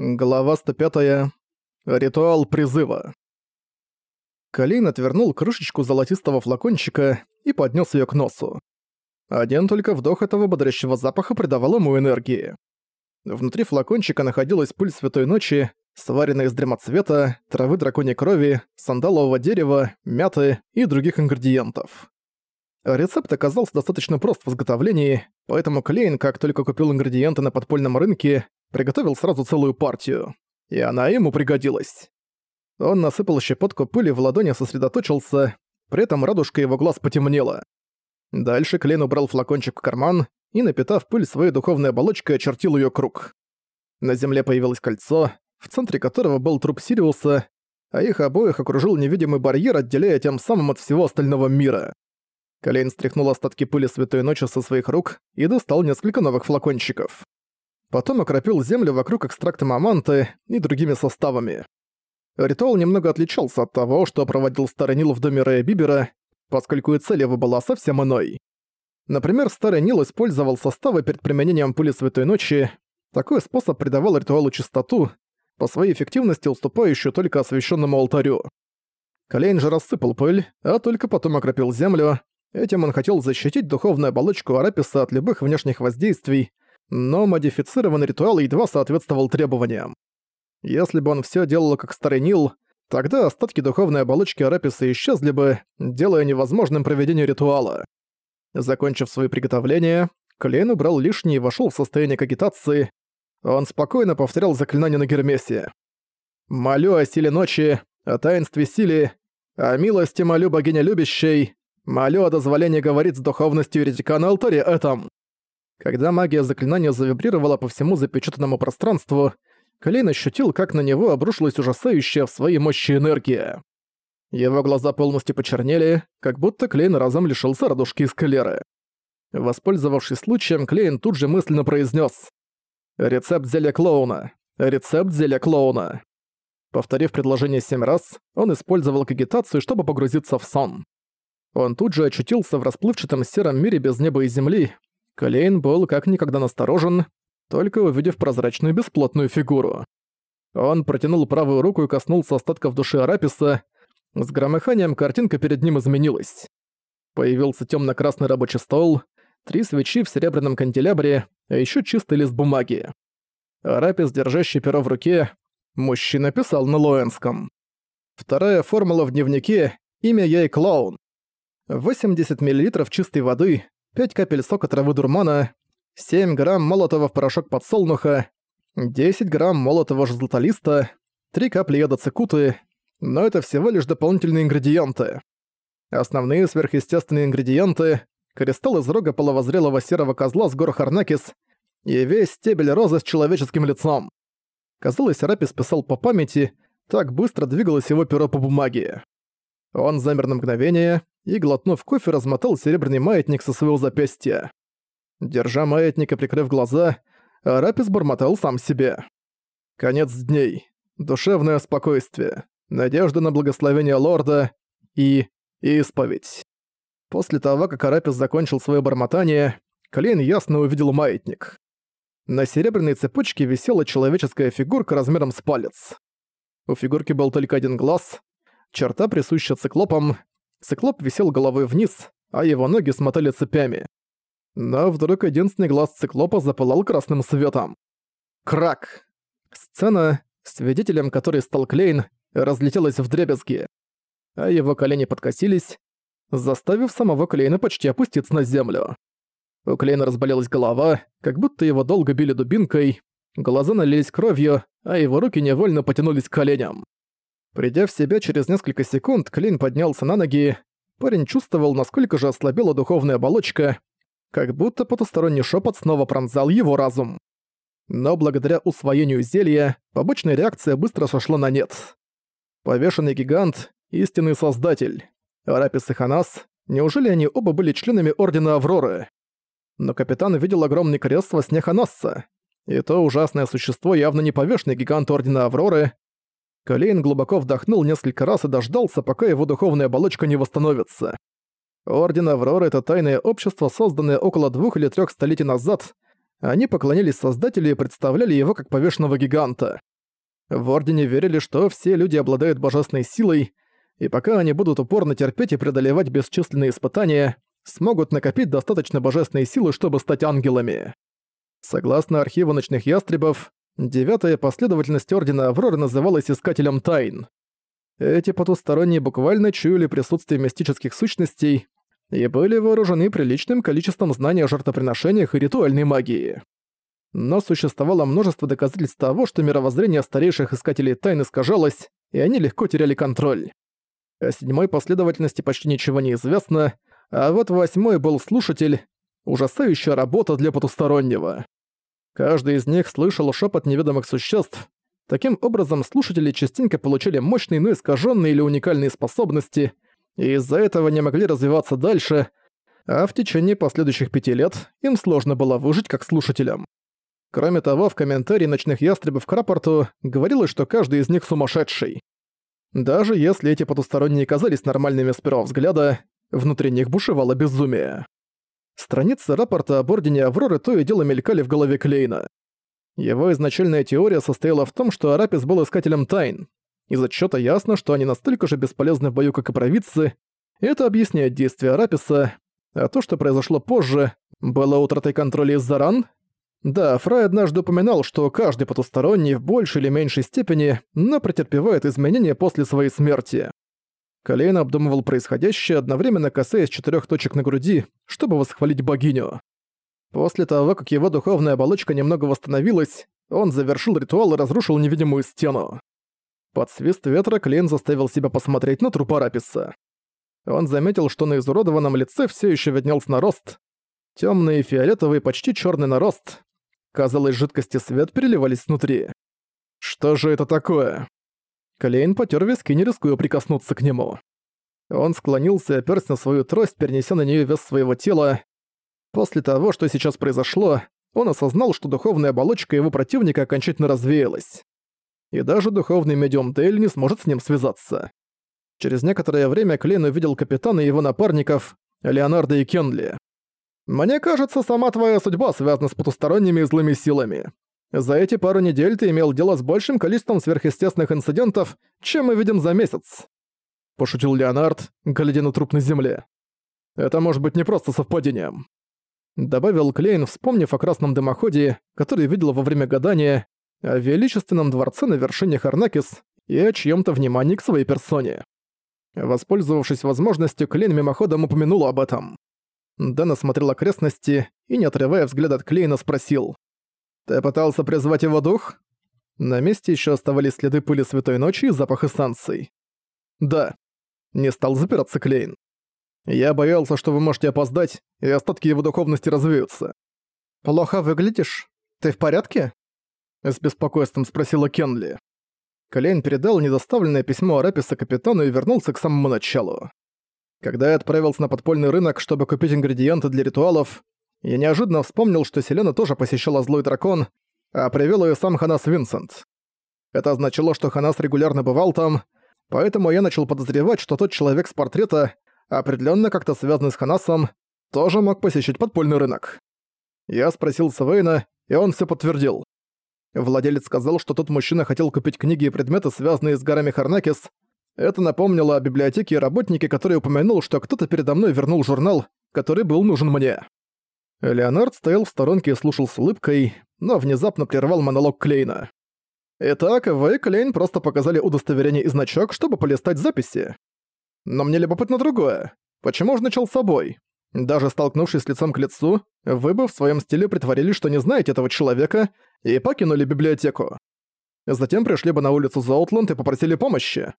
Глава 105. Ритуал призыва. Калин отвернул крышечку золотистого флакончика и поднес ее к носу. Один только вдох этого бодрящего запаха придавал ему энергии. Внутри флакончика находилась пыль святой ночи, сваренная из дремоцвета, травы драконьей крови, сандалового дерева, мяты и других ингредиентов. Рецепт оказался достаточно прост в изготовлении, поэтому Клейн, как только купил ингредиенты на подпольном рынке, приготовил сразу целую партию. И она ему пригодилась. Он насыпал щепотку пыли в ладони, сосредоточился, при этом радужка его глаз потемнела. Дальше Клейн убрал флакончик в карман и, напитав пыль своей духовной оболочкой, очертил ее круг. На земле появилось кольцо, в центре которого был труп Сириуса, а их обоих окружил невидимый барьер, отделяя тем самым от всего остального мира. Колейн стряхнул остатки пыли Святой Ночи со своих рук и достал несколько новых флакончиков. Потом окропил землю вокруг экстрактом аманты и другими составами. Ритуал немного отличался от того, что проводил Старый Нил в доме Рэя Бибера, поскольку и цель его была совсем иной. Например, Старый Нил использовал составы перед применением пули Святой Ночи. Такой способ придавал ритуалу чистоту, по своей эффективности уступающую только освященному алтарю. Колейн же рассыпал пыль, а только потом окропил землю. Этим он хотел защитить духовную оболочку Араписа от любых внешних воздействий, но модифицированный ритуал едва соответствовал требованиям. Если бы он все делал как Старый Нил, тогда остатки духовной оболочки Араписа исчезли бы, делая невозможным проведение ритуала. Закончив свои приготовления, Клейн убрал лишнее и вошел в состояние кагитации. Он спокойно повторял заклинание на Гермесе. «Молю о силе ночи, о таинстве силе, о милости молю богиня любящей, молю о дозволении говорить с духовностью еретика на алтаре этом». Когда магия заклинания завибрировала по всему запечатанному пространству, Клейн ощутил, как на него обрушилась ужасающая в своей мощи энергия. Его глаза полностью почернели, как будто Клейн разом лишился радужки и скалеры. Воспользовавшись случаем, Клейн тут же мысленно произнес: «Рецепт зелья клоуна! Рецепт зелья клоуна!» Повторив предложение семь раз, он использовал кагитацию, чтобы погрузиться в сон. Он тут же очутился в расплывчатом сером мире без неба и земли, Клейн был как никогда насторожен, только увидев прозрачную бесплотную фигуру. Он протянул правую руку и коснулся остатков души Араписа. С громыханием картинка перед ним изменилась. Появился темно-красный рабочий стол, три свечи в серебряном канделябре, а еще чистый лист бумаги. Арапис, держащий перо в руке, мужчина писал на лоэнском. Вторая формула в дневнике — имя ей Клоун. 80 мл чистой воды, 5 капель сока травы дурмана, 7 грамм молотого в порошок подсолнуха, 10 грамм молотого златолиста, 3 капли яда цикуты, но это всего лишь дополнительные ингредиенты. Основные сверхъестественные ингредиенты — кристалл из рога половозрелого серого козла с гор Харнакис и весь стебель розы с человеческим лицом. Казалось, Рапис писал по памяти, так быстро двигалось его перо по бумаге. Он замер на мгновение, и, глотнув кофе, размотал серебряный маятник со своего запястья. Держа маятник и прикрыв глаза, Арапис бормотал сам себе. Конец дней. Душевное спокойствие. Надежда на благословение лорда и... исповедь. После того, как Арапис закончил свое бормотание, Клейн ясно увидел маятник. На серебряной цепочке висела человеческая фигурка размером с палец. У фигурки был только один глаз, черта присуща циклопам, Циклоп висел головой вниз, а его ноги смотали цепями. Но вдруг единственный глаз циклопа запылал красным светом. Крак! Сцена, свидетелем которой стал Клейн, разлетелась в дребезги. А его колени подкосились, заставив самого Клейна почти опуститься на землю. У Клейна разболелась голова, как будто его долго били дубинкой, глаза налились кровью, а его руки невольно потянулись к коленям. Придя в себя через несколько секунд, Клин поднялся на ноги. Парень чувствовал, насколько же ослабела духовная оболочка, как будто потусторонний шепот снова пронзал его разум. Но благодаря усвоению зелья, побочная реакция быстро сошла на нет. Повешенный гигант — истинный создатель. Арапис и Ханас — неужели они оба были членами Ордена Авроры? Но капитан видел огромный крест во сне Ханасса. И то ужасное существо явно не повешенный гигант Ордена Авроры, Калейн глубоко вдохнул несколько раз и дождался, пока его духовная оболочка не восстановится. Орден Авроры — это тайное общество, созданное около двух или трех столетий назад. Они поклонялись Создателю и представляли его как повешенного гиганта. В Ордене верили, что все люди обладают божественной силой, и пока они будут упорно терпеть и преодолевать бесчисленные испытания, смогут накопить достаточно божественной силы, чтобы стать ангелами. Согласно архиву ночных ястребов, девятая последовательность Ордена Авроры называлась Искателем Тайн. Эти потусторонние буквально чуяли присутствие мистических сущностей и были вооружены приличным количеством знаний о жертвоприношениях и ритуальной магии. Но существовало множество доказательств того, что мировоззрение старейших искателей тайн искажалось, и они легко теряли контроль. О седьмой последовательности почти ничего не известно, а вот восьмой был слушатель, ужасающая работа для потустороннего. Каждый из них слышал шепот неведомых существ. Таким образом, слушатели частенько получили мощные, но искаженные или уникальные способности, и из-за этого не могли развиваться дальше, а в течение последующих пяти лет им сложно было выжить как слушателям. Кроме того, в комментарии ночных ястребов к рапорту говорилось, что каждый из них сумасшедший. Даже если эти потусторонние казались нормальными с первого взгляда, внутри них бушевало безумие. Страницы рапорта об Ордене Авроры то и дело мелькали в голове Клейна. Его изначальная теория состояла в том, что Арапис был искателем тайн. Из отчета ясно, что они настолько же бесполезны в бою, как и провидцы. Это объясняет действия Араписа, а то, что произошло позже, было утратой контроля из-за ран, да, Фрай однажды упоминал, что каждый потусторонний в большей или меньшей степени, но претерпевает изменения после своей смерти. Колейн обдумывал происходящее, одновременно касаясь четырех точек на груди, чтобы восхвалить богиню. После того, как его духовная оболочка немного восстановилась, он завершил ритуал и разрушил невидимую стену. Под свист ветра Клейн заставил себя посмотреть на труп Араписа. Он заметил, что на изуродованном лице все еще виднелся нарост. Темный, фиолетовый, почти черный нарост, Казалось, жидкости свет переливались внутри. Что же это такое? Клейн потер виски, не рискуя прикоснуться к нему. Он склонился и оперся на свою трость, перенеся на нее вес своего тела. После того, что сейчас произошло, он осознал, что духовная оболочка его противника окончательно развеялась. И даже духовный медиум Дейль не сможет с ним связаться. Через некоторое время Клейн увидел капитана и его напарников, Леонардо и Кенли. Мне кажется, сама твоя судьба связана с потусторонними и злыми силами. За эти пару недель ты имел дело с большим количеством сверхъестественных инцидентов, чем мы видим за месяц. Пошутил Леонард, глядя на труп на земле. Это может быть не просто совпадением. Добавил Клейн, вспомнив о красном дымоходе, который видел во время гадания, о величественном дворце на вершине Харнакис и о чьем-то внимании к своей персоне. Воспользовавшись возможностью, Клейн мимоходом упомянул об этом. Дэн осмотрел окрестности и, не отрывая взгляд от Клейна, спросил. «Ты пытался призвать его дух?» На месте еще оставались следы пыли святой ночи и запах эссанций. «Да». Не стал запираться Клейн. «Я боялся, что вы можете опоздать, и остатки его духовности развеются». «Плохо выглядишь? Ты в порядке?» С беспокойством спросила Кенли. Клейн передал недоставленное письмо Араписа капитану и вернулся к самому началу. Когда я отправился на подпольный рынок, чтобы купить ингредиенты для ритуалов, я неожиданно вспомнил, что Селена тоже посещала Злой Дракон, а привел ее сам Ханас Винсент. Это означало, что Ханас регулярно бывал там, поэтому я начал подозревать, что тот человек с портрета, определенно как-то связанный с Ханасом, тоже мог посещать подпольный рынок. Я спросил Савейна, и он все подтвердил. Владелец сказал, что тот мужчина хотел купить книги и предметы, связанные с горами Харнакис, это напомнило о библиотеке и работнике, который упомянул, что кто-то передо мной вернул журнал, который был нужен мне. Леонард стоял в сторонке и слушал с улыбкой, но внезапно прервал монолог Клейна. «Итак, вы, Клейн, просто показали удостоверение и значок, чтобы полистать записи. Но мне любопытно другое. Почему же начал с собой? Даже столкнувшись лицом к лицу, вы бы в своем стиле притворились, что не знаете этого человека, и покинули библиотеку. Затем пришли бы на улицу Зоутланд и попросили помощи.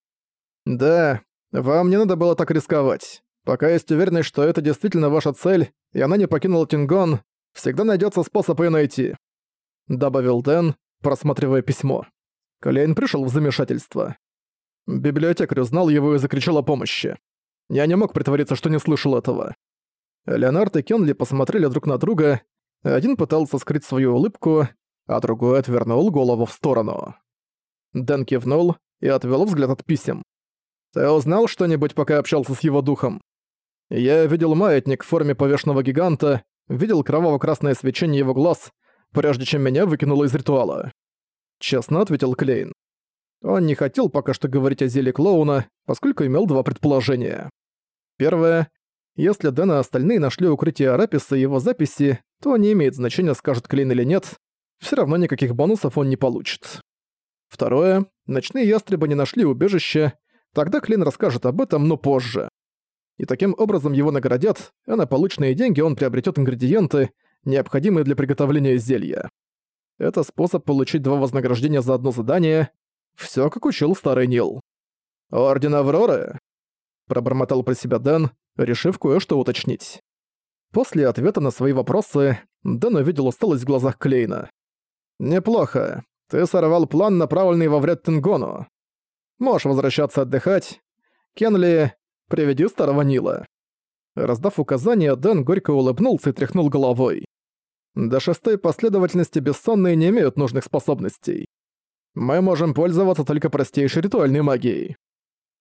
«Да, вам не надо было так рисковать. Пока есть уверенность, что это действительно ваша цель, и она не покинула Тингон, всегда найдется способ ее найти», — добавил Дэн, просматривая письмо. Колейн пришел в замешательство. Библиотекарь узнал его и закричал о помощи. Я не мог притвориться, что не слышал этого. Леонард и Кенли посмотрели друг на друга, один пытался скрыть свою улыбку, а другой отвернул голову в сторону. Дэн кивнул и отвел взгляд от писем. Ты узнал что-нибудь, пока общался с его духом? Я видел маятник в форме повешенного гиганта, видел кроваво-красное свечение его глаз, прежде чем меня выкинуло из ритуала. Честно ответил Клейн. Он не хотел пока что говорить о зелье клоуна, поскольку имел два предположения. Первое. Если Дэн и остальные нашли укрытие Араписа и его записи, то не имеет значения, скажет Клейн или нет, все равно никаких бонусов он не получит. Второе. Ночные ястребы не нашли убежище, тогда Клейн расскажет об этом, но позже. И таким образом его наградят, а на полученные деньги он приобретет ингредиенты, необходимые для приготовления зелья. Это способ получить два вознаграждения за одно задание. Все как учил старый Нил. «Орден Авроры?» Пробормотал про себя Дэн, решив кое-что уточнить. После ответа на свои вопросы Дэн увидел усталость в глазах Клейна. «Неплохо. Ты сорвал план, направленный во вред Тенгону. Можешь возвращаться отдыхать. Кенли, приведи старого Нила». Раздав указания, Дэн горько улыбнулся и тряхнул головой. До шестой последовательности бессонные не имеют нужных способностей. Мы можем пользоваться только простейшей ритуальной магией.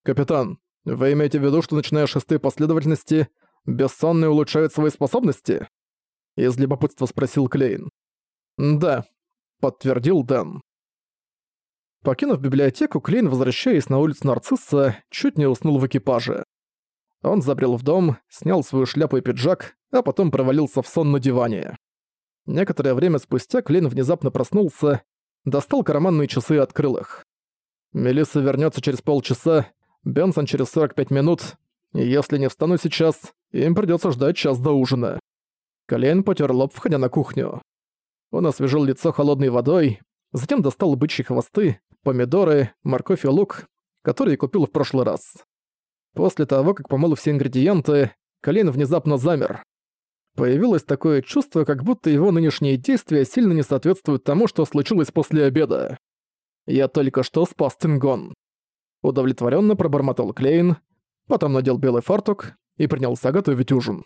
Капитан, вы имеете в виду, что начиная с шестой последовательности, бессонные улучшают свои способности? Из любопытства спросил Клейн. Да, подтвердил Дэн. Покинув библиотеку, Клейн, возвращаясь на улицу Нарцисса, чуть не уснул в экипаже. Он забрел в дом, снял свою шляпу и пиджак, а потом провалился в сон на диване. Некоторое время спустя Клейн внезапно проснулся, достал карманные часы и открыл их. Мелисса вернется через полчаса, Бенсон через 45 минут, и если не встану сейчас, им придется ждать час до ужина. Клейн потер лоб, входя на кухню. Он освежил лицо холодной водой, затем достал бычьи хвосты, помидоры, морковь и лук, которые купил в прошлый раз. После того, как помыл все ингредиенты, Клейн внезапно замер. Появилось такое чувство, как будто его нынешние действия сильно не соответствуют тому, что случилось после обеда. Я только что спас Тингон. Удовлетворенно пробормотал Клейн, потом надел белый фартук и принялся готовить ужин.